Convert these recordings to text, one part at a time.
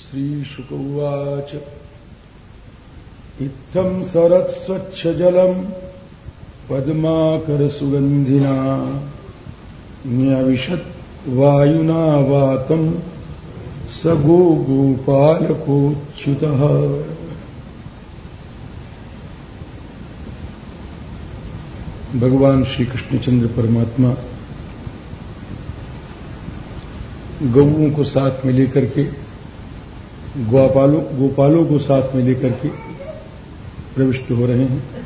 श्रीशुक उवाच इत्थम् सरत्स्वच्छजलम्, पद्माकरसुगन्धिना। न्यविशत् वायुना वातम् स गो गोपालकोच्युतः भगवान श्री कृष्णचंद्र परमात्मा गौओं को साथ में लेकर के, गोपालों गोपालों को साथ में लेकर के प्रविष्ट हो रहे हैं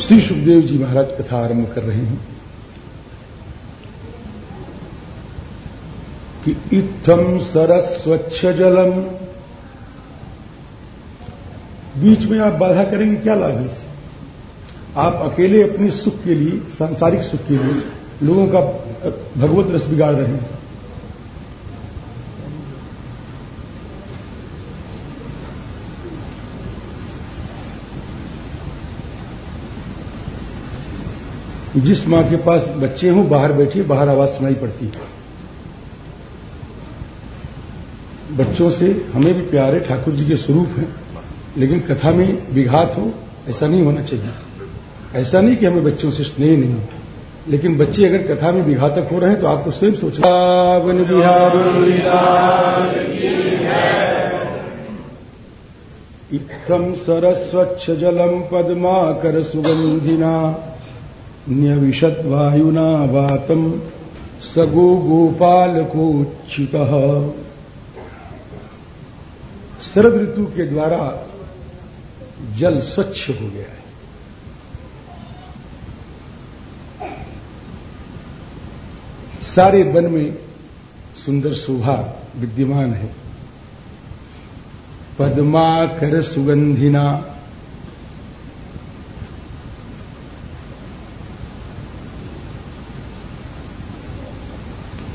श्री सुखदेव जी महाराज कथा आरंभ कर रहे हैं कि इत्थम स्वच्छ जलम। बीच में आप बाधा करेंगे, क्या लाभ है इससे? आप अकेले अपने सुख के लिए, सांसारिक सुख के लिए लोगों का भगवत रस बिगाड़ रहे हैं। जिस माँ के पास बच्चे हों बाहर बैठी बाहर आवाज़ सुनाई पड़ती है। बच्चों से हमें भी प्यार है ठाकुर जी के स्वरूप हैं लेकिन कथा में विघात हो ऐसा नहीं होना चाहिए। ऐसा नहीं कि हमें बच्चों से स्नेह नहीं हो लेकिन बच्चे अगर कथा में विघातक हो रहे हैं तो आपको स्वयं सोचना वन बिहार इत्थम सरस्वच्छ जलम पद्माकर सुगंधिना न्यविशत वायुना वातम सगो गोपालकोच्युत शरद ऋतु के द्वारा जल स्वच्छ हो गया है। सारे वन में सुंदर शोभा विद्यमान है। पद्माकर सुगंधिना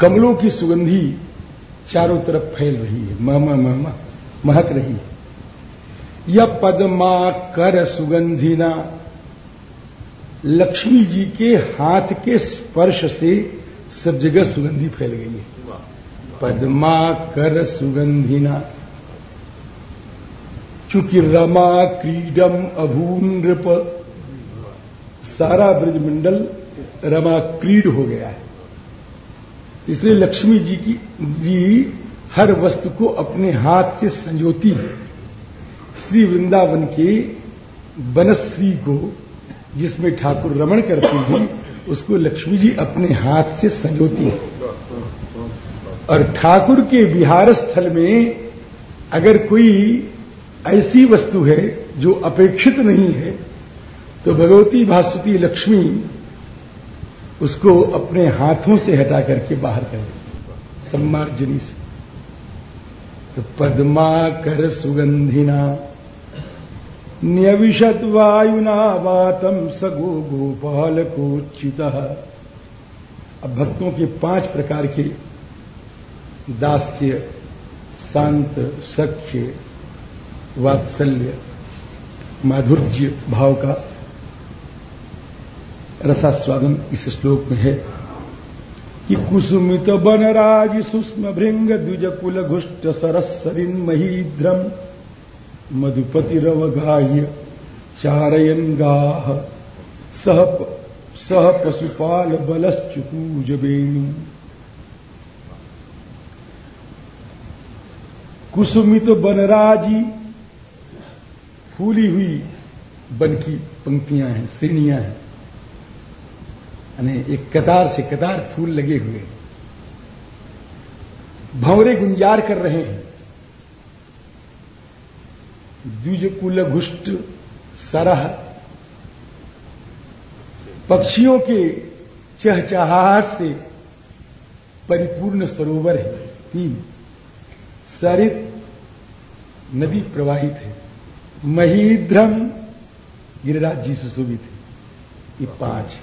कमलों की सुगंधी चारों तरफ़ फैल रही है, मह मह महक रही है। यह पदमा कर सुगंधिना लक्ष्मी जी के हाथ के स्पर्श से सब जगह सुगंधी फैल गई है। पदमा कर सुगंधिना चूँकि रमा क्रीडम अभून नृप सारा ब्रजमंडल रमा क्रीड हो गया है। इसलिए लक्ष्मी जी की जी हर वस्तु को अपने हाथ से संजोती है। श्री वृंदावन के बनश्री को, जिसमें ठाकुर रमण करती हैं, उसको लक्ष्मी जी अपने हाथ से संजोती है। और ठाकुर के विहार स्थल में अगर कोई ऐसी वस्तु है जो अपेक्षित नहीं है तो भगवती भास्वती लक्ष्मी उसको अपने हाथों से हटा करके बाहर कर सम्मार्जनी से। तो पद्मा कर सुगंधिना, न्यविशत वायुना वातम सगो गोपाल को अब भक्तों के पाँच प्रकार के दास्य, शांत, सख्य, वात्सल्य, माधुर्य भाव का रसास्वादन इस श्लोक में है। कि कुसुमित बनराज सुष्म भृंग द्विज कुल घुष्ट सरस्वरिन महीद्रम मधुपति रवगाह्य चारयन गाह सह सह पशुपाल बलश्चुकूज वेणु। कुसुमित बनराजी फूली हुई बन की पंक्तियाँ हैं, श्रेणियाँ हैं। यानी एक कतार से कतार फूल लगे हुए। भंवरे गुंजार कर रहे हैं। द्विज घुष्ट, सरह, पक्षियों के चहचहाट से परिपूर्ण सरोवर है। तीन, सरित नदी प्रवाहित है। महीध्रम गिरिराज जी सुशोभित है। ये पाँच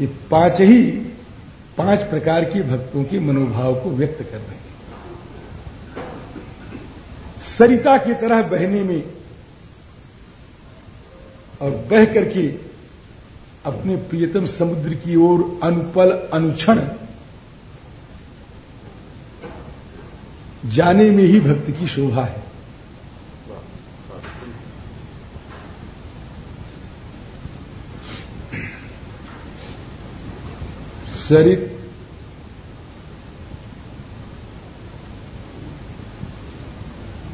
ये पाँच ही, पाँच प्रकार के भक्तों के मनोभाव को व्यक्त कर रहे हैं। सरिता की तरह बहने में और बह करके अपने प्रियतम समुद्र की ओर अनुपल अनुक्षण जाने में ही भक्त की शोभा है। सरित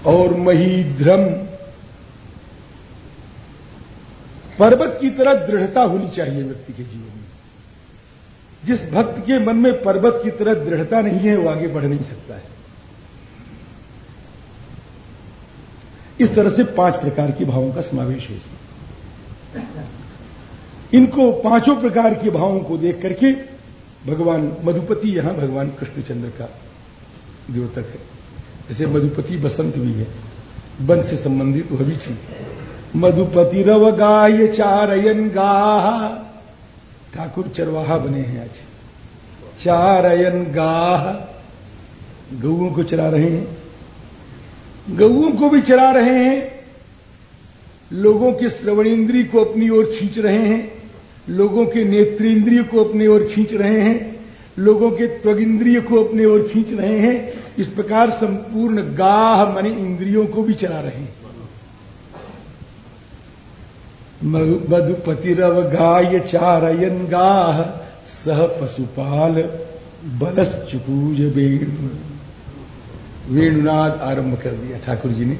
और महीध्रम पर्वत की तरह दृढ़ता होनी चाहिए व्यक्ति के जीवन में। जिस भक्त के मन में पर्वत की तरह दृढ़ता नहीं है, वो आगे बढ़ नहीं सकता है। इस तरह से पाँच प्रकार के भावों का समावेश है इसमें। इनको पाँचों प्रकार के भावों को देख करके भगवान मधुपति, यहाँ भगवान कृष्णचंद्र का द्योतक है। जैसे मधुपति बसंत भी है, वन से संबंधित वह भी चीज़ मधुपति रव गाय चारयन गाह। ठाकुर चरवाहा बने हैं आज। चारयन गाह। गऊ को चरा रहे हैं। गऊ को भी चरा रहे हैं। लोगों के श्रवणेन्द्रिय को अपनी ओर खींच रहे हैं। लोगों के नेत्रेंद्रिय को अपनी ओर खींच रहे हैं, लोगों के त्वग इंद्रिय को अपने ओर खींच रहे हैं, इस प्रकार संपूर्ण गाह मने इंद्रियों को भी चला रहे हैं। मधुपति रव गाय चारयन गाह, सह पशुपाल बलस चुकूज वेणु। वेणुनाद आरंभ कर दिया ठाकुर जी ने।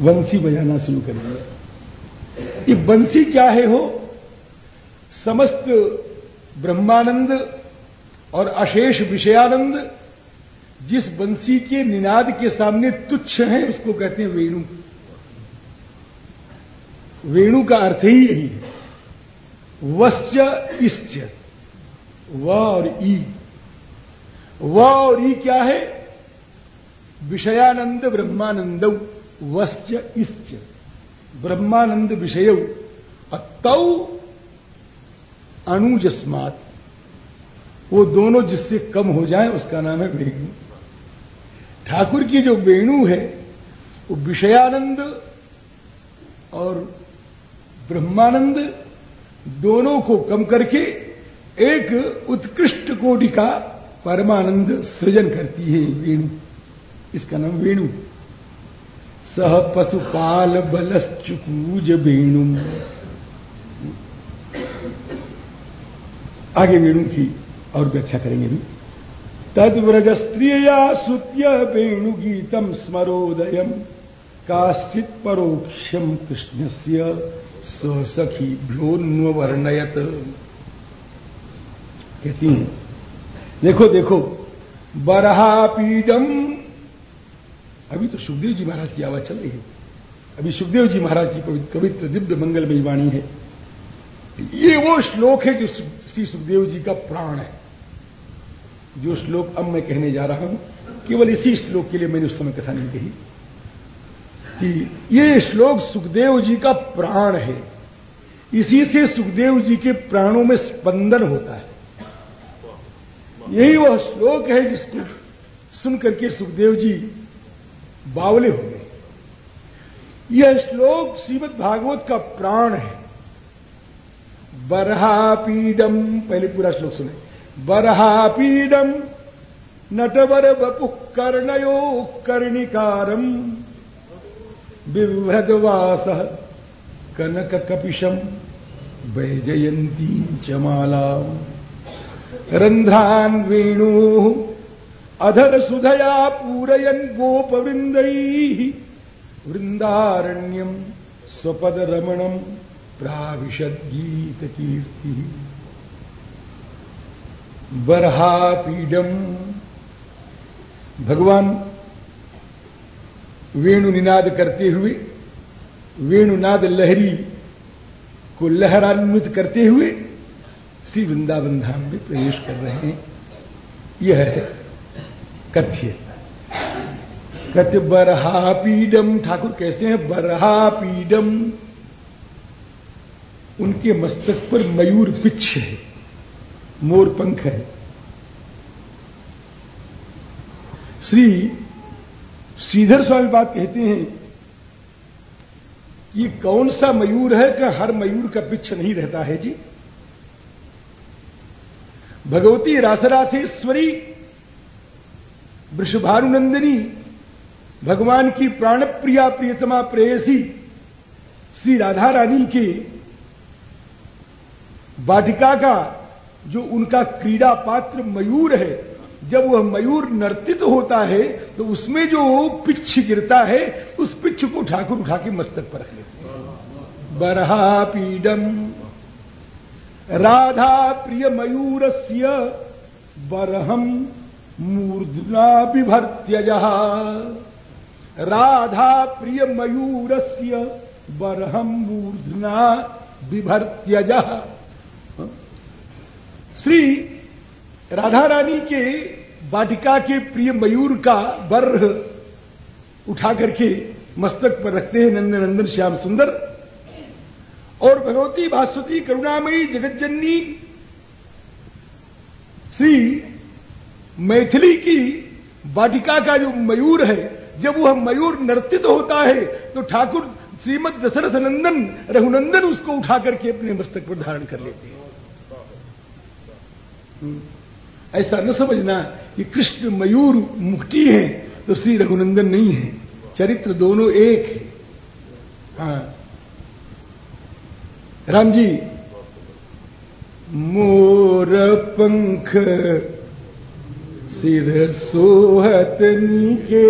वंशी बजाना शुरू कर दिया। ये बंसी क्या है हो? समस्त ब्रह्मानंद और अशेष विषयानंद जिस बंसी के निनाद के सामने तुच्छ है, उसको कहते हैं वेणु। वेणु का अर्थ ही यही है। वश्च इश्च, व और ई। व और ई क्या है? विषयानंद ब्रह्मानंद, वश्च इश्च। ब्रह्मानंद विषय, अतौ अणुजस्मात वो दोनों जिससे कम हो जाए, उसका नाम है वेणु। ठाकुर की जो वेणु है, वो विषयानंद और ब्रह्मानंद दोनों को कम करके एक उत्कृष्ट कोटि का परमानंद सृजन करती है वेणु। इसका नाम वेणु। सह पशुपाल बलश्चुकूज वेणु। आगे वेणु की और व्याख्या करेंगे भी। तद्व्रज स्त्रिया सुत्य वेणुगीतम स्मरोदय, काश्चित परोक्षम कृष्ण से स्वसखी भ्योन्वर्णयत कहती हैं, देखो देखो बरहापीडम अभी तो सुखदेव जी महाराज की आवाज़ चल रही है। अभी सुखदेव जी महाराज की पवित्र दिव्य मंगलमयी वाणी है। ये वो श्लोक है जो श्री सुखदेव जी का प्राण है। जो श्लोक अब मैं कहने जा रहा हूँ, केवल इसी श्लोक के लिए मैंने उस समय कथा नहीं कही कि ये श्लोक सुखदेव जी का प्राण है। इसी से सुखदेव जी के प्राणों में स्पंदन होता है। यही वह श्लोक है जिसको सुनकर के सुखदेव जी बावले हो गए। यह श्लोक श्रीमद भागवत का प्राण है। बरहापीडम पहले पूरा श्लोक सुने। बरहापीडम नटवर वपु कर्णयो कर्णिकारम बिभ्रदवास कनक कपिशम वैजयंती च माला। रंध्रान वेणु अधर सुधया पूरयन गोपवृंद वृंदारण्यम स्वपद रमणम प्राविशद गीत कीर्ति बरहापीडम भगवान वेणु निनाद करते हुए, वेणुनाद लहरी को लहरान्वित करते हुए श्री वृंदावन धाम में प्रवेश कर रहे हैं। यह है कथ्य। कथ्य बरहापीडम ठाकुर कैसे हैं बरहापीडम उनके मस्तक पर मयूर पिच्छ है, मोर पंख है। श्री श्रीधर स्वामी बात कहते हैं कि कौन सा मयूर है कि हर मयूर का पिच्छ नहीं रहता है जी? भगवती रासरासेश्वरी, वृषभानुनंदिनी, भगवान की प्राण प्रिया प्रियतमा प्रेयसी, श्री राधा रानी के वाटिका का जो उनका क्रीड़ा पात्र मयूर है, जब वह मयूर नर्तित होता है तो उसमें जो पिच्छ गिरता है, उस पिच्छ को ठाकुर उठा के मस्तक पर रख लेते बरहा पीडम, राधा प्रिय मयूर से बरहम मूर्धना विभर्त्यज राधा प्रिय मयूर से बरहम मूर्धना विभर्त्यज श्री राधा रानी के वाटिका के प्रिय मयूर का बर्ह उठा करके मस्तक पर रखते हैं नंदन नंदन श्याम सुंदर और भगवती भास्वती करुणामयी जगज्जननी श्री मैथिली की वाटिका का जो मयूर है, जब वह मयूर नर्तित होता है तो ठाकुर श्रीमद दशरथ नंदन, रघुनंदन उसको उठा करके अपने मस्तक पर धारण कर लेते हैं। ऐसा न समझना कि कृष्ण मयूर मुक्ति है तो श्री रघुनंदन नहीं है। चरित्र दोनों एक है। हाँ। राम जी, मोर पंख सिर सोहत के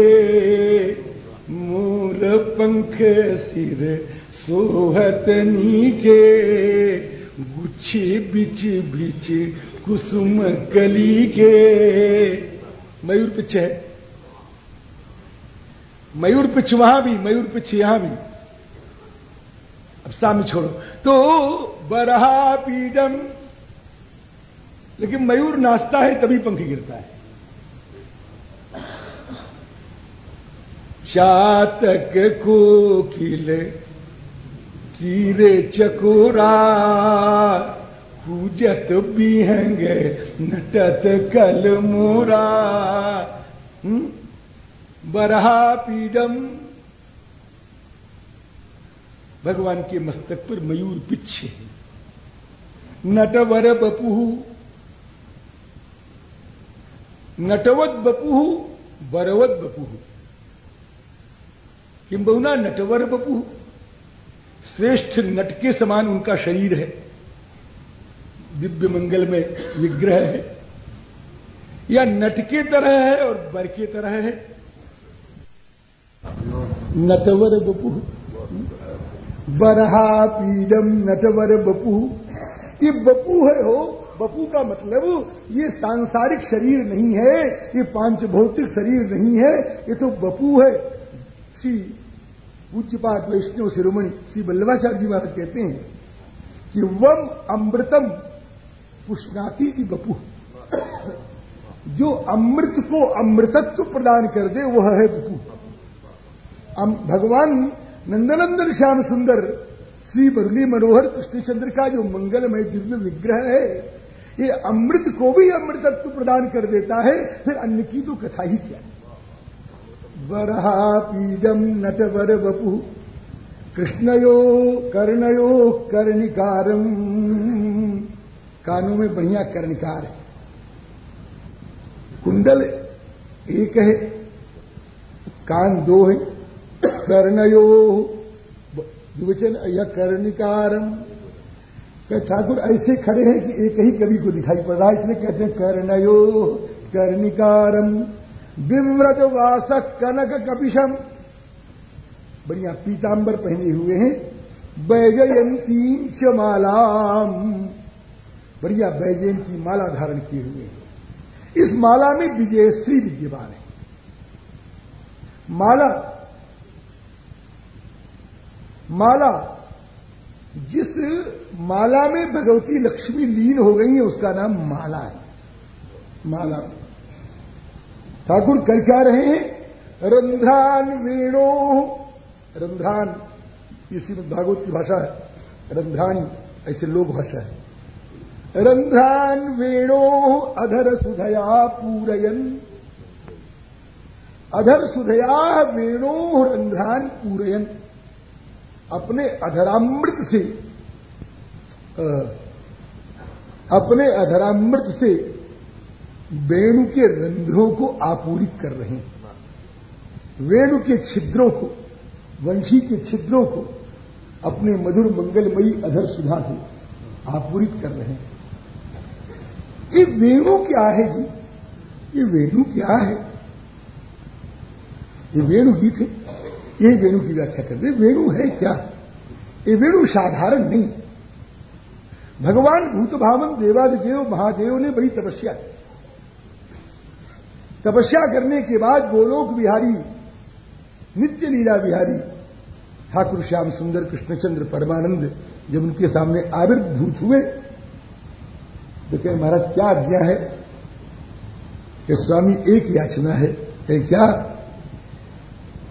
मोर पंख सिर सोहत के गुच्छे बिच बिच कुसुम कली के मयूर पिछ है। मयूर पिछ वहाँ भी, मयूर पिछ यहाँ भी। अब सामने छोड़ो। तो बरहा पीडम, लेकिन मयूर नाचता है तभी पंख गिरता है। चातक को खिले कीरे चकोरा पूजत बिहंगे, नटत कल मोरा। हम्म? बरहा पीडम। भगवान के मस्तक पर मयूर पिछे नटवर बपू नटवत बपू बरवत बपू किंबहुना नटवर बपू श्रेष्ठ नट के समान उनका शरीर है। दिव्य मंगल में विग्रह है। या नट के तरह है और बर के तरह है। नटवर बपू। बरहा पीडम नटवर बपू। ये बपू है हो, बपू का मतलब ये सांसारिक शरीर नहीं है, ये पाँच भौतिक शरीर नहीं है, ये तो बपू है। श्री पूज्यपात वैष्णव शिरोमणि, श्री वल्लभाचार्य जी महाराज कहते हैं कि वम अमृतम पुष्णाती की बपू जो अमृत को अमृतत्व प्रदान कर दे, वह है बपू भगवान नंदनंदन श्याम सुंदर, श्री बरली मनोहर कृष्णचंद्र का जो मंगलमय दिव्य विग्रह है, ये अमृत को भी अमृतत्व प्रदान कर देता है, फिर अन्य की तो कथा ही क्या? वरहा पीडम नटवर बपु कृष्णयो कर्णयो कर्णिकारम। कानों में बढ़िया कर्णकार है। कुंडल एक है कान दो है कर्णयो विवचन या कर्णिकारम। ठाकुर ऐसे खड़े हैं कि एक ही कवि को दिखाई पड़ रहा है इसलिए कहते हैं कर्णयो कर्णिकारम। विव्रत वासक कनक कपिशम। बढ़िया पीतांबर पहने हुए हैं। वैजयंती च मालाम। बढ़िया बैजयन की माला धारण किए हुए हैं। इस माला में विजयश्री विद्यमान है। माला माला, जिस माला में भगवती लक्ष्मी लीन हो गई है, उसका नाम माला है। माला। ठाकुर कर क्या रहे हैं? रंध्रान वेणो, रंध्रान, ये श्रीमद भागवत की भाषा है। रंध्रानी, ऐसे लोक भाषा है। रंध्रान वेणो अधर सुधया पूरयन। अधर सुधया वेणो रंध्रान पूरयन। अपने अधरामृत से अपने अधरामृत से वेणु के रंध्रों को आपूरित कर रहे हैं। वेणु के छिद्रों को, वंशी के छिद्रों को अपने मधुर मंगलमयी अधर सुधा से आपूरित कर रहे हैं। ये वेणु क्या है जी? ये वेणु क्या है? ये वेणु गीत है ये वेणु की व्याख्या कर रहे वेणु है क्या? ये वेणु साधारण नहीं। भगवान भूत भावन देवादिदेव महादेव ने बड़ी तपस्या की। तपस्या करने के बाद गोलोक बिहारी, नित्य लीला बिहारी, ठाकुर श्याम सुंदर, कृष्णचंद्र परमानंद जब उनके सामने आविर्भूत हुए तो महाराज, क्या आज्ञा है? कि स्वामी, एक याचना है। कहे, क्या?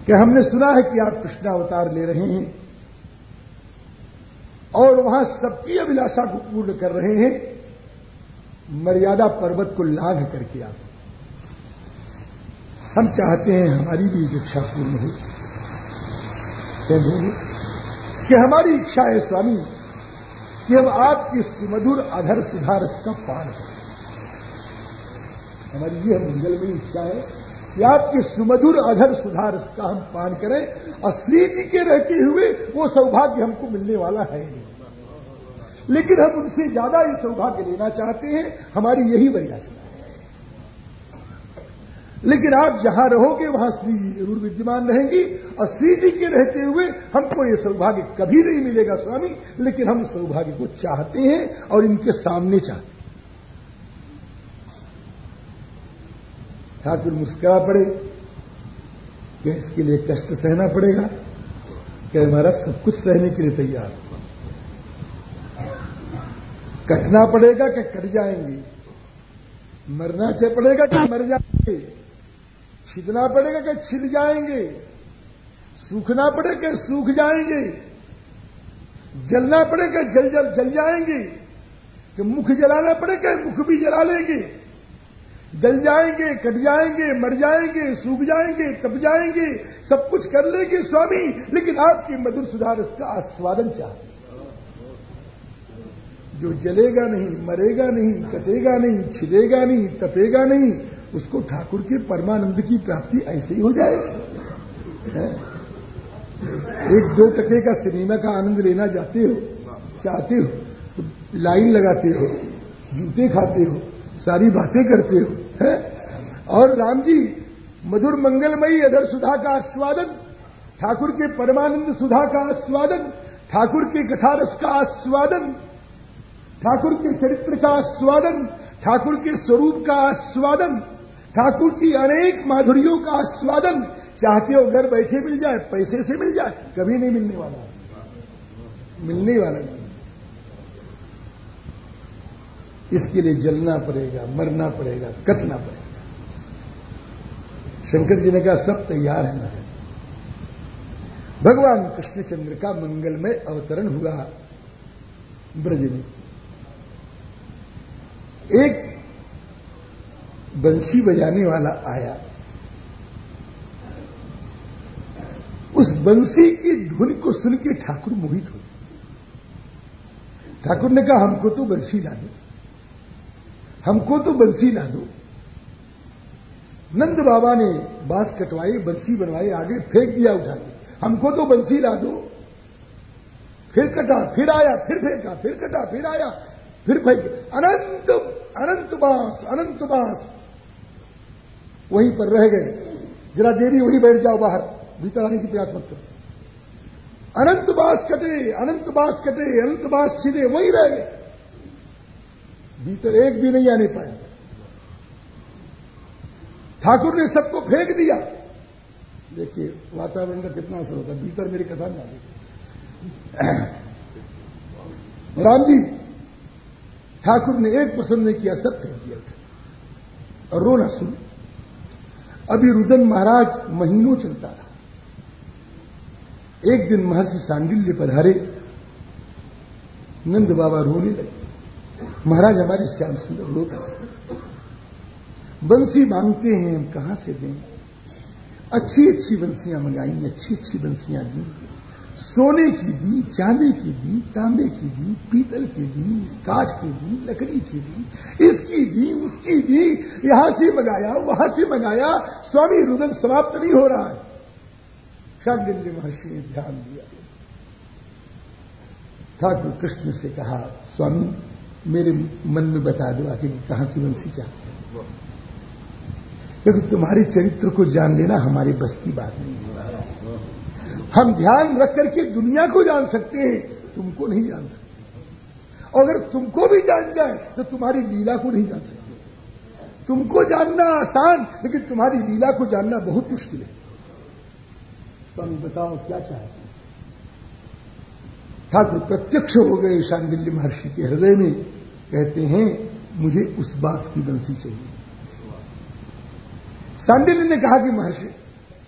कि हमने सुना है कि आप कृष्णावतार ले रहे हैं और वहाँ सबकी अभिलाषा को पूर्ण कर रहे हैं। मर्यादा पर्वत को लाभ करके आप। हम चाहते हैं हमारी भी इच्छा पूर्ण हो। कि हमारी इच्छा है, स्वामी कि हम आपकी सुमधुर अधर सुधारस का पान करें, हमारी यह मंगलमयी इच्छा है कि आपके सुमधुर अधर सुधारस का हम पान करें, और श्री जी के रहते हुए वो सौभाग्य हमको मिलने वाला है नहीं। लेकिन हम उनसे ज़्यादा ये सौभाग्य लेना चाहते हैं, हमारी यही वरियाचना लेकिन आप जहाँ रहोगे, वहाँ श्री जी ज़रूर विद्यमान रहेंगी। और श्री जी के रहते हुए हमको ये सौभाग्य कभी नहीं मिलेगा स्वामी, लेकिन हम सौभाग्य को चाहते हैं और इनके सामने चाहते हैं। ठाकुर मुस्करा पड़े। क्या इसके लिए कष्ट सहना पड़ेगा? क्या हमारा सब कुछ सहने के लिए तैयार। कटना पड़ेगा कि कट जाएँगे? मरना चाह पड़ेगा कि मर जाएँगे? छिदना पड़ेगा कि छिद जाएँगे। सूखना पड़ेगा कि सूख जाएँगे। जलना पड़ेगा जल जल जल जाएँगे। कि मुख जलाना पड़ेगा मुख भी जला लेंगे। जल जाएँगे, कट जाएँगे, मर जाएँगे, सूख जाएँगे, तप जाएँगे। सब कुछ कर लेंगे स्वामी, लेकिन आपकी मधुर सुधार इसका आस्वादन चाहते जो जलेगा नहीं, मरेगा नहीं, कटेगा नहीं, छिदेगा नहीं, तपेगा नहीं उसको ठाकुर के परमानंद की प्राप्ति ऐसे ही हो जाएगी एक दो टके का सिनेमा का आनंद लेना जाते हो, चाहते हो तो लाइन लगाते हो, जूते खाते हो, सारी बातें करते हो, है? और राम जी, मधुर मंगलमयी अधर सुधा का आस्वादन, ठाकुर के परमानंद सुधा का आस्वादन, ठाकुर के कथारस का आस्वादन, ठाकुर के चरित्र का आस्वादन, ठाकुर के स्वरूप का आस्वादन ठाकुर की अनेक माधुरियों का आस्वादन। चाहते हो घर बैठे मिल जाए, पैसे से मिल जाए, कभी नहीं मिलने वाला। मिलने वाला नहीं। इसके लिए जलना पड़ेगा, मरना पड़ेगा, कटना पड़ेगा। शंकर जी ने कहा, सब तैयार है ना भगवान कृष्णचंद्र का मंगलमय अवतरण हुआ ब्रज में। एक बंसी बजाने वाला आया। उस बंसी की धुन को सुन के ठाकुर मोहित हो ठाकुर ने कहा, हमको तो बंसी ला दो। हमको तो बंसी ला दो। नंद बाबा ने बाँस कटवाई, बंसी बनवाई, आगे फेंक दिया उठा के। हमको तो बंसी ला दो। फिर कटा, फिर आया, फिर फेंका, फिर कटा, फिर आया, फिर फेंक। अनंत अनंत बाँस अनंत बाँस। वहीं पर रह गए। जरा देरी वहीं बैठ जाओ बाहर। भीतर आने की प्रयास मत करो। अनंत बास कटे, अनंत बास कटे, अनंत बास छिदे वहीं रह गए। भीतर एक भी नहीं आने पाए। ठाकुर ने सबको फेंक दिया। देखिए, वातावरण का कितना असर होता भीतर मेरी कथा में आ राम जी, ठाकुर ने एक पसंद नहीं किया, सब फेंक दिया। और रोना सुन। अभी रुदन महाराज महीनों चलता रहा। एक दिन महर्षि सांडिल्य पर हरे, नंद बाबा रोने लगे। महाराज हमारे श्याम सुंदर लोग बंसी मांगते हैं, हम कहाँ से दें? अच्छी अच्छी बंसियाँ मंगाई अच्छी अच्छी बंसियाँ दी। सोने की दी, चांदी की दी, तांबे की दी, पीतल की दी, काठ की दी, लकड़ी की दी, इसकी दी, उसकी दी, यहाँ से मंगाया, वहाँ से मंगाया, स्वामी रुदन समाप्त नहीं हो रहा है। शांडिल्य महर्षि ने ध्यान दिया। ठाकुर कृष्ण से कहा, स्वामी, मेरे मन में बता दो आखिर कहाँ की वंशी चाहते हैं। क्योंकि तुम्हारे चरित्र को जान लेना हमारे बस की बात नहीं है। हम ध्यान रख करके दुनिया को जान सकते हैं, तुमको नहीं जान सकते। और अगर तुमको भी जान जाए तो तुम्हारी लीला को नहीं जान सकते। तुमको जानना आसान, लेकिन तुम्हारी लीला को जानना बहुत मुश्किल है। स्वामी, बताओ, क्या चाहते ठाकुर प्रत्यक्ष हो गए शांडिल्य महर्षि के हृदय में, कहते हैं, मुझे उस बास की बंसी चाहिए। शांडिल्य ने कहा कि महर्षि,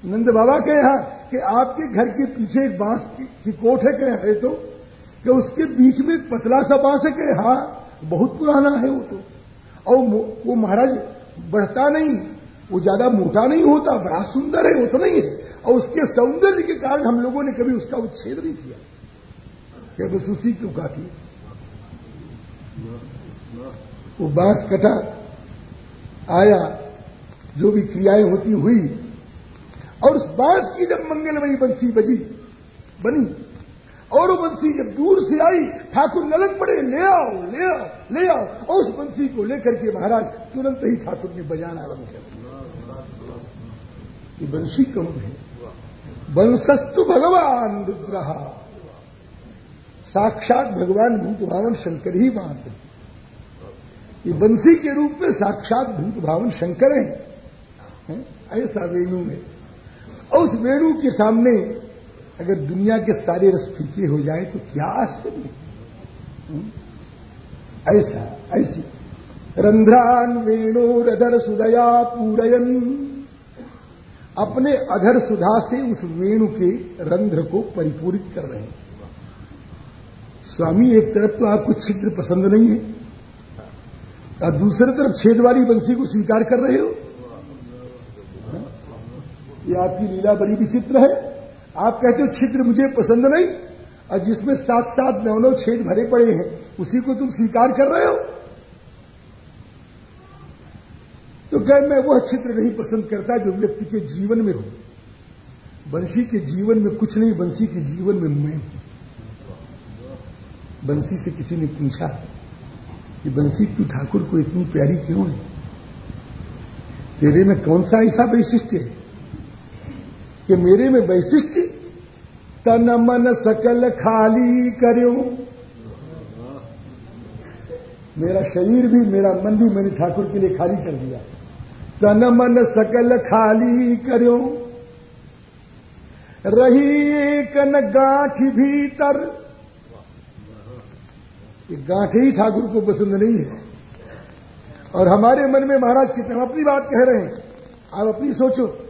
नंद बाबा के यहाँ कि आपके घर के पीछे एक बाँस की, की कोठ है कहे है तो कि उसके बीच में एक पतला सा बाँस है कि हाँ बहुत पुराना है वो तो। और वो महाराज बढ़ता नहीं वो ज़्यादा मोटा नहीं होता बड़ा सुंदर है वो तो नहीं है। और उसके सौंदर्य के कारण हम लोगों ने कभी उसका उच्छेद नहीं किया। क्या बस उसी क्यों काटी वो बाँस कटा आया जो भी क्रियाएँ होती हुई और उस बाँस की जब मंगलमयी बंसी बजी, बनी, और वो बंसी जब दूर से आई, ठाकुर ललक पड़े, ले आओ ले आओ ले आओ, और उस बंसी को लेकर के महाराज तुरंत ही ठाकुर ने बजाना आरंभ कर ये बंशी कौन है? वंशस्तु भगवान रुद्र साक्षात भगवान भूत भावन शंकर ही वहाँ से। ये बंसी के रूप में साक्षात भूत भावन शंकर है? ऐसा वेणु में। उस वेणु के सामने अगर दुनिया के सारे रस फीके हो जाए तो क्या आश्चर्य हम्म? ऐसा, ऐसी। रंध्रान वेणु रधर सुदया पूरयन। अपने अधर सुधा से उस वेणु के रंध्र को परिपूरित कर रहे हैं। स्वामी, एक तरफ़ तो आपको छिद्र पसंद नहीं है। और दूसरी तरफ़ छेद वाली बंसी को स्वीकार कर रहे हो? ये आपकी लीला बड़ी विचित्र है। आप कहते हो, छिद्र मुझे पसंद नहीं। और जिसमें सात सात नौ नौ छेद भरे पड़े हैं, उसी को तुम स्वीकार कर रहे हो? तो कह मैं वह छिद्र नहीं पसंद करता जो व्यक्ति के जीवन में हो? बंशी के जीवन में कुछ नहीं, बंसी के जीवन में मैं हूँ। बंसी से किसी ने पूछा कि बंसी, तू ठाकुर को इतनी प्यारी क्यों है? तेरे में कौन सा ऐसा वैशिष्ट है? कि मेरे में वैशिष्ट तन मन सकल खाली करो। मेरा शरीर भी, मेरा मन भी मैंने ठाकुर के लिए खाली कर दिया। तन मन सकल खाली करो। रही एक न गांठ भीतर। ये गांठ ही ठाकुर को पसंद नहीं है। और हमारे मन में महाराज कितने अपनी बात कह रहे हैं। आप अपनी सोचो।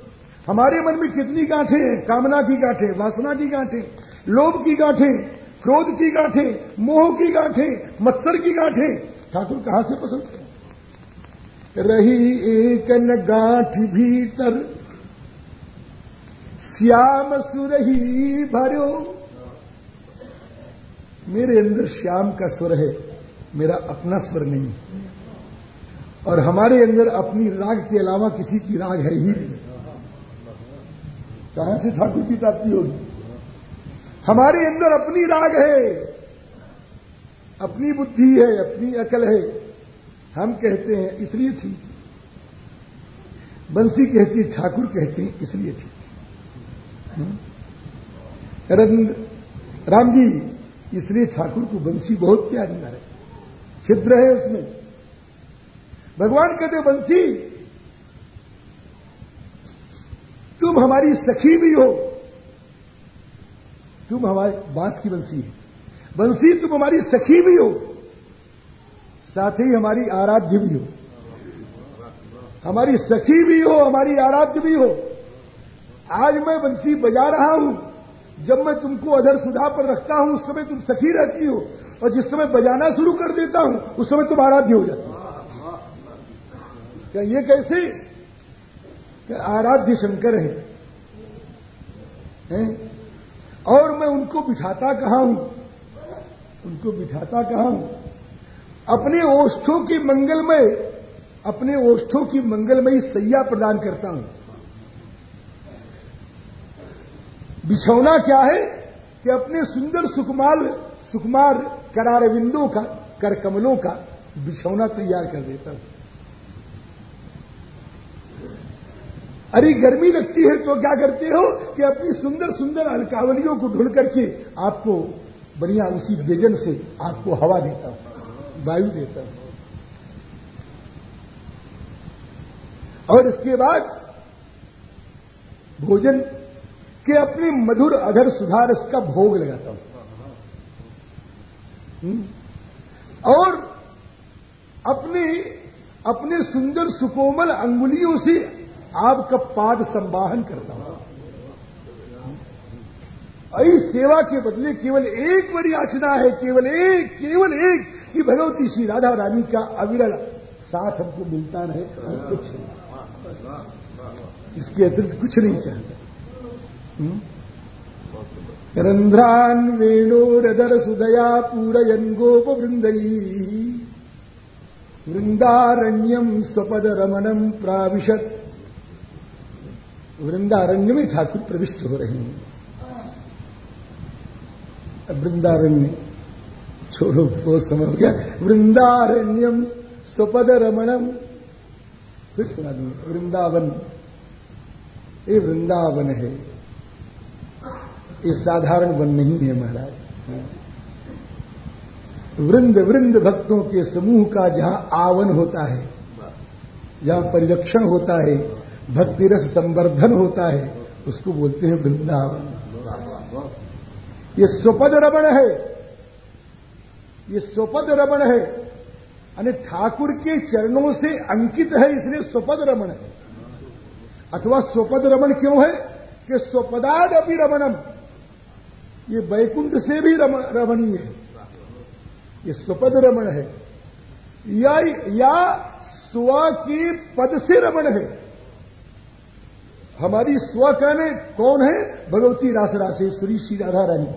हमारे मन में कितनी गांठें हैं? कामना की गांठें, वासना की गांठें, लोभ की गांठें, क्रोध की गांठें, मोह की गांठें, मत्सर की गांठें। ठाकुर कहाँ से पसंद है रही एक न गांठ भीतर, श्याम सुरही भरो। मेरे अंदर श्याम का स्वर है, मेरा अपना स्वर नहीं। और हमारे अंदर अपनी राग के अलावा किसी की राग है ही नहीं। कहाँ से ठाकुर की प्राप्ति होगी? हमारे अंदर अपनी राग है, अपनी बुद्धि है, अपनी अकल है। हम कहते हैं, इसलिए ठीक बंसी कहती है, ठाकुर कहते हैं, इसलिए ठीक हम्म? राम जी, इसलिए ठाकुर को बंसी बहुत प्यारी है छिद्र है उसमें। भगवान कहते बंसी तुम हमारी सखी भी हो। तुम हमारे बाँस की बंसी है। बंसी तुम हमारी सखी भी हो। साथ ही हमारी आराध्य भी हो। हमारी सखी भी हो, हमारी आराध्य भी हो। आज मैं बंसी बजा रहा हूँ। जब मैं तुमको अधर सुधा पर रखता हूँ, उस समय तुम सखी रहती हो। और जिस समय बजाना शुरू कर देता हूँ, उस समय तुम आराध्य हो जाती हो। क्या ये कैसे? आराध्य शंकर है, है? और मैं उनको बिठाता कहा हूँ? उनको बिठाता कहा हूँ? अपने ओष्ठों की मंगलमय अपने ओष्ठों की मंगलमयी सैया प्रदान करता हूँ। बिछौना क्या है कि अपने सुंदर सुकुमार सुकुमार करारविंदों का कर कमलों का बिछौना तैयार कर देता हूँ। अरे गर्मी लगती है तो क्या करते हो कि अपनी सुंदर सुंदर अलकावलियों को ढूंढ करके आपको बढ़िया उसी व्यजन से आपको हवा देता हूँ, वायु देता हूँ और इसके बाद भोजन के अपने मधुर अधर सुधार इसका भोग लगाता हूँ हम्म? और अपने अपने सुंदर सुकोमल अंगुलियों से आपका पाद संवाहन करता हूँ। इस सेवा के बदले केवल एक बड़ी याचना है, केवल एक केवल एक कि भगवती श्री राधा रानी का अविरल साथ हमको मिलता रहे, और कुछ नहीं। इसके अतिरिक्त कुछ नहीं चाहता। हम्म? रंध्रान वेणोरदर सुदया पूरयन गोप वृंदई वृंदारण्यम स्वपद रमणम प्राविशत। वृंदारण्य में ठाकुर प्रविष्ट हो रहे हैं। वृंदारण्य, छोड़ो सोच समझ गया। वृंदारण्यम स्वपद रमणम फिर सुना दूँगा वृंदावन। ये वृंदावन है। ये साधारण वन नहीं है, महाराज। वृंद वृंद भक्तों के समूह का जहाँ आवन होता है, जहाँ परिरक्षण होता है भक्ति रस संवर्धन होता है उसको बोलते हैं वृंदावन। ये स्वपद रमण है। ये स्वपद रमण है। यानी ठाकुर के चरणों से अंकित है इसलिए स्वपद रमण है। अथवा स्वपद रमण क्यों है? कि स्वपदाद अपनी रमणम। ये वैकुंठ से भी रमणीय है। ये स्वपद रमण है। या, या स्व के पद से रमण है। हमारी स्व कहने कौन है? भगवती रास रासेश्वरी श्री श्री राधा रानी।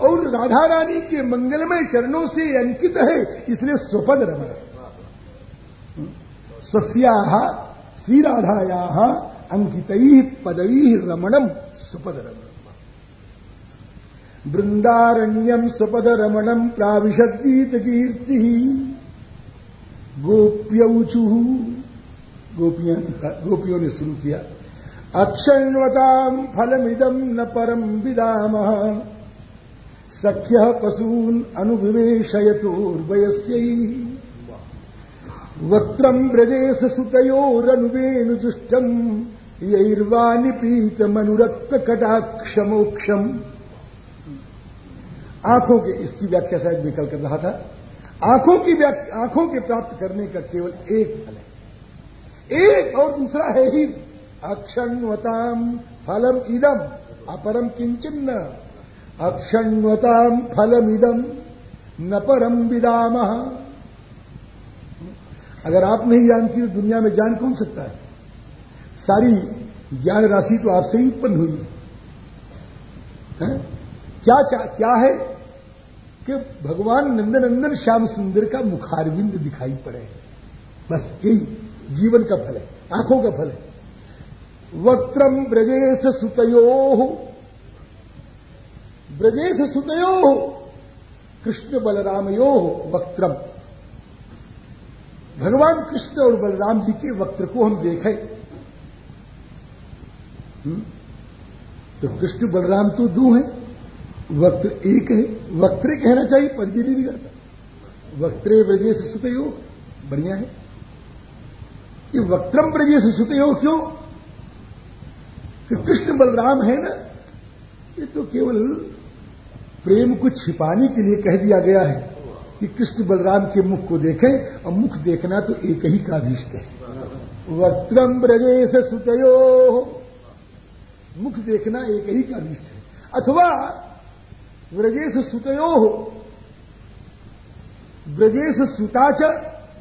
और राधा रानी के मंगलमय चरणों से अंकित है, इसलिए स्वपद रमण स्वस्या श्री राधाया अंकित पदई रमणम सुपद रमण वृंदारण्यम स्वपद रमणम प्राविशदीत कीर्ति। गोप्यौचु गोपियाँ, गोपियों ने शुरू किया। अक्षण्वताम फलमिदम न परम विदाम। सख्य पशून अनुविवेशयतोर्वयस्य वक्त्रम ब्रजेश सुतयोरनुवेणुजुष्टम यैर्वानिपीतमनुरक्त कटाक्षमोक्षम आँखों के इसकी व्याख्या शायद निकल कर रहा था। आँखों की आँखों के प्राप्त करने का केवल एक फल है। एक और दूसरा है ही अक्षण्वताम फलम इदम। अपरम किंचन अक्षण्वताम फलमिदम न परम विदाम। अगर आप नहीं जानती तो दुनिया में जान कौन सकता है? सारी ज्ञान राशि तो आपसे ही उत्पन्न हुई। है? क्या क्या है कि भगवान नंदनंदन श्याम सुंदर का मुखारविंद दिखाई पड़े बस यही जीवन का फल है, आँखों का फल है। वक्त्रम ब्रजेश सुतयो। ब्रजेश सुतयो। कृष्ण बलरामयो वक्त्रम भगवान कृष्ण और बलराम जी के वक्त्र को हम देखें। हम्म? तो कृष्ण बलराम तो दो हैं। वक्त्र एक है। वक्त्रे कहना चाहिए पद भी नहीं बिगड़ता वक्त्रे ब्रजेश सुतयो, बढ़िया है। ये वक्त्रम ब्रजेश सुतयो क्यों? कि कृष्ण बलराम है ना, ये तो केवल प्रेम को छिपाने के लिए कह दिया गया है कि कृष्ण बलराम के मुख को देखें, और मुख देखना तो एक ही का अभीष्ट है। वक्त्रम ब्रजेश सुतयो। मुख देखना एक ही का अभीष्ट है। अथवा ब्रजेश सुतयो। हो ब्रजेश सुताच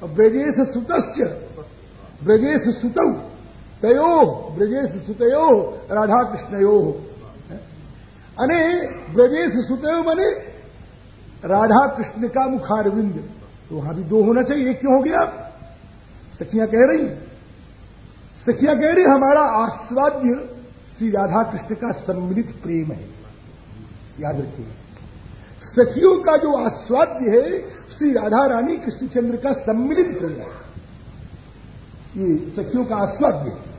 ब्रजेश सुतश्च, ब्रजेश सुतौ। तयो ब्रजेश सुतयो राधा कृष्ण कृष्णयो अने ब्रजेश सुतयो बने राधा कृष्ण का मुखारविंद। तो वहाँ भी दो होना चाहिए, एक क्यों हो गया? सखियाँ कह रही सखियाँ कह रही हमारा आस्वाद्य श्री राधा कृष्ण का सम्मिलित प्रेम है। याद रखिए। सखियों का जो आस्वाद्य है, श्री राधा रानी कृष्णचंद्र का सम्मिलित प्रेम है। ये सखियों का आस्वाद्य है।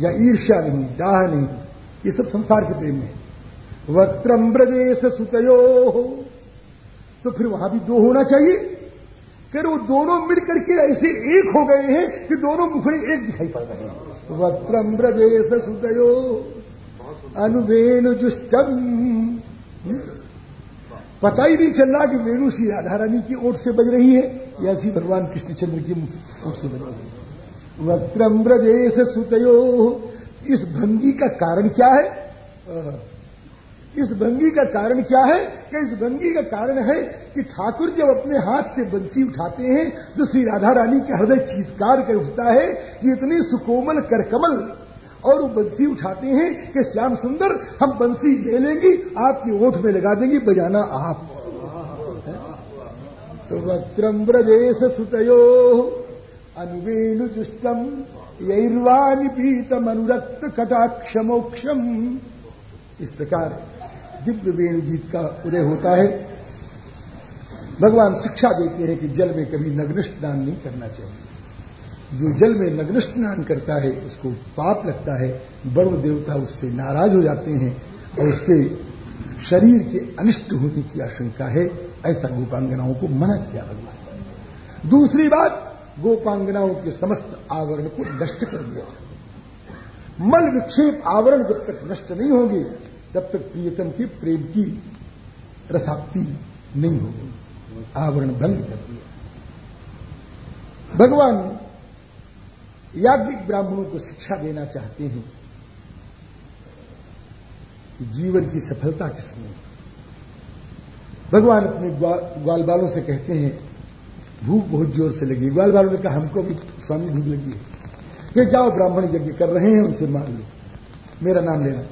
या ईर्ष्या नहीं डाह नहीं, ये सब संसार के प्रेम में वक्त्रम ब्रजेश सुतयो। तो फिर वहाँ भी दो होना चाहिए। फिर वो दोनों मिलकर के ऐसे एक हो गए हैं कि दोनों मुखड़े एक दिखाई पड़ रहे हैं। वक्त्रम ब्रजेश सुतयो। अनुवेणु जुष्टम पता ही नहीं चल रहा कि वेणु श्री राधा रानी की ओट से बज रही है या श्री भगवान कृष्णचंद्र की ओट से बज रही है। वक्त्रम ब्रजेश सुतयो। इस भंगी का कारण क्या है? इस भंगी का कारण क्या है? कि इस भंगी का कारण है कि ठाकुर जब अपने हाथ से बंसी उठाते हैं तो श्री राधा रानी का हृदय चीतकार कर उठता है कि इतनी सुकोमल करकमल और वो बंसी उठाते हैं कि श्याम सुंदर, हम बंसी ले लेंगी, आपकी ओठ में लगा देंगी, बजाना आप। तो वक्त्रम ब्रजेश सुतयो। अनुवेणुजुष्टम यैर्वानि पीतम अनुरक्त कटाक्षमोक्षम। इस प्रकार दिव्य वेणु गीत का उदय होता है। भगवान शिक्षा देते हैं कि जल में कभी नग्न स्नान नहीं करना चाहिए। जो जल में नग्न स्नान करता है, उसको पाप लगता है। वरुण देवता उससे नाराज़ हो जाते हैं और उसके शरीर के अनिष्ट होने की आशंका है। ऐसा गोपांगनाओं को मना किया भगवान। दूसरी बात गोपांगनाओं के समस्त आवरण को नष्ट कर दिया मल विक्षेप आवरण जब तक नष्ट नहीं होगी, तब तक प्रियतम के प्रेम की रसाप्ति नहीं होगी। आवरण भंग कर दिया। भगवान याज्ञिक ब्राह्मणों को शिक्षा देना चाहते हैं कि जीवन की सफलता किसमें। भगवान अपने ग्वाल बालों से कहते हैं भूख बहुत ज़ोर से लगी। ग्वाल बालों ने कहा, हमको भी स्वामी भूख लगी है। कि जाओ, ब्राह्मण यज्ञ कर रहे हैं, उनसे मान लो। मेरा नाम लेना।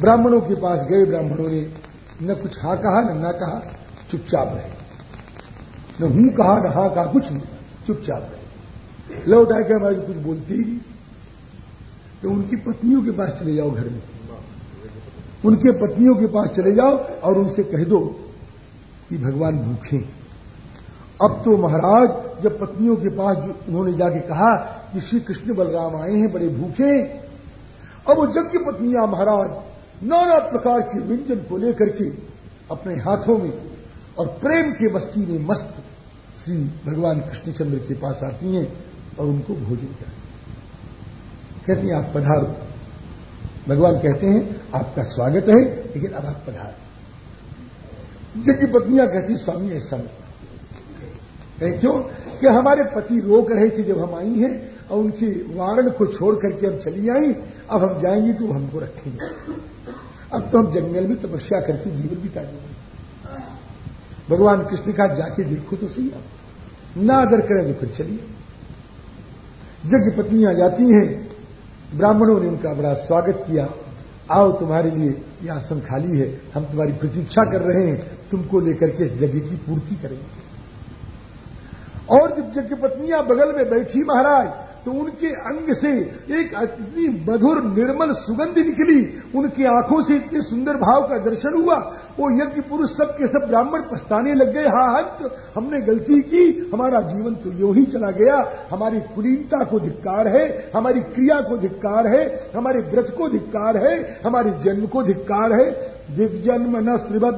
ब्राह्मणों के पास गए ब्राह्मणों ने, न कुछ हा कहा, न ना कहा, चुपचाप रहे। न हूँ कहा, न हा कहा, कुछ नहीं, चुपचाप रहे। लौट आकर हमारी कुछ बोलती ही तो उनकी पत्नियों के पास चले जाओ घर में। उनके पत्नियों के पास चले जाओ और उनसे कह दो कि भगवान भूखे अब तो महाराज, जब पत्नियों के पास उन्होंने जाके कहा कि श्री कृष्ण बलराम आए हैं, बड़े भूखे, अब वो जग की पत्नियाँ महाराज, नाना प्रकार के व्यंजन को लेकर के अपने हाथों में और प्रेम के मस्ती में मस्त श्री भगवान कृष्णचंद्र के पास आती हैं और उनको भोजन करती कहती हैं, आप पधारो। भगवान कहते हैं, आपका स्वागत है, लेकिन अब आप पधारो। जग की पत्नियाँ कहती स्वामी, ऐसा नहीं। क्यों? कि हमारे पति रोक रहे थे जब हम आई हैं, और उनकी वारण को छोड़ करके हम चली आई। अब हम जाएँगी तो हमको रखेंगे। अब तो हम जंगल में तपस्या करके जीवन बिता देंगे भगवान कृष्ण का जाके देखो तो सही आप। ना अगर करें तो फिर चलिए। जग पत्नियाँ जाती हैं। ब्राह्मणों ने उनका बड़ा स्वागत किया। आओ तुम्हारे लिए यह आसन खाली है। हम तुम्हारी प्रतीक्षा कर रहे हैं। तुमको लेकर के इस जगह की पूर्ति करेंगे। और जब जग पत्नियाँ बगल में बैठी महाराज तो उनके अंग से एक इतनी मधुर, निर्मल सुगंध निकली। उनकी आँखों से इतने सुंदर भाव का दर्शन हुआ। वो यज्ञ पुरुष सब के सब ब्राह्मण पछताने लग गए। हा हंत हमने गलती की। हमारा जीवन तो यो ही चला गया। हमारी कुलीनता को धिक्कार है। हमारी क्रिया को धिक्कार है। हमारे व्रत को धिक्कार है। हमारे जन्म को धिक्कार है। दिव्य जन्म न श्रीवत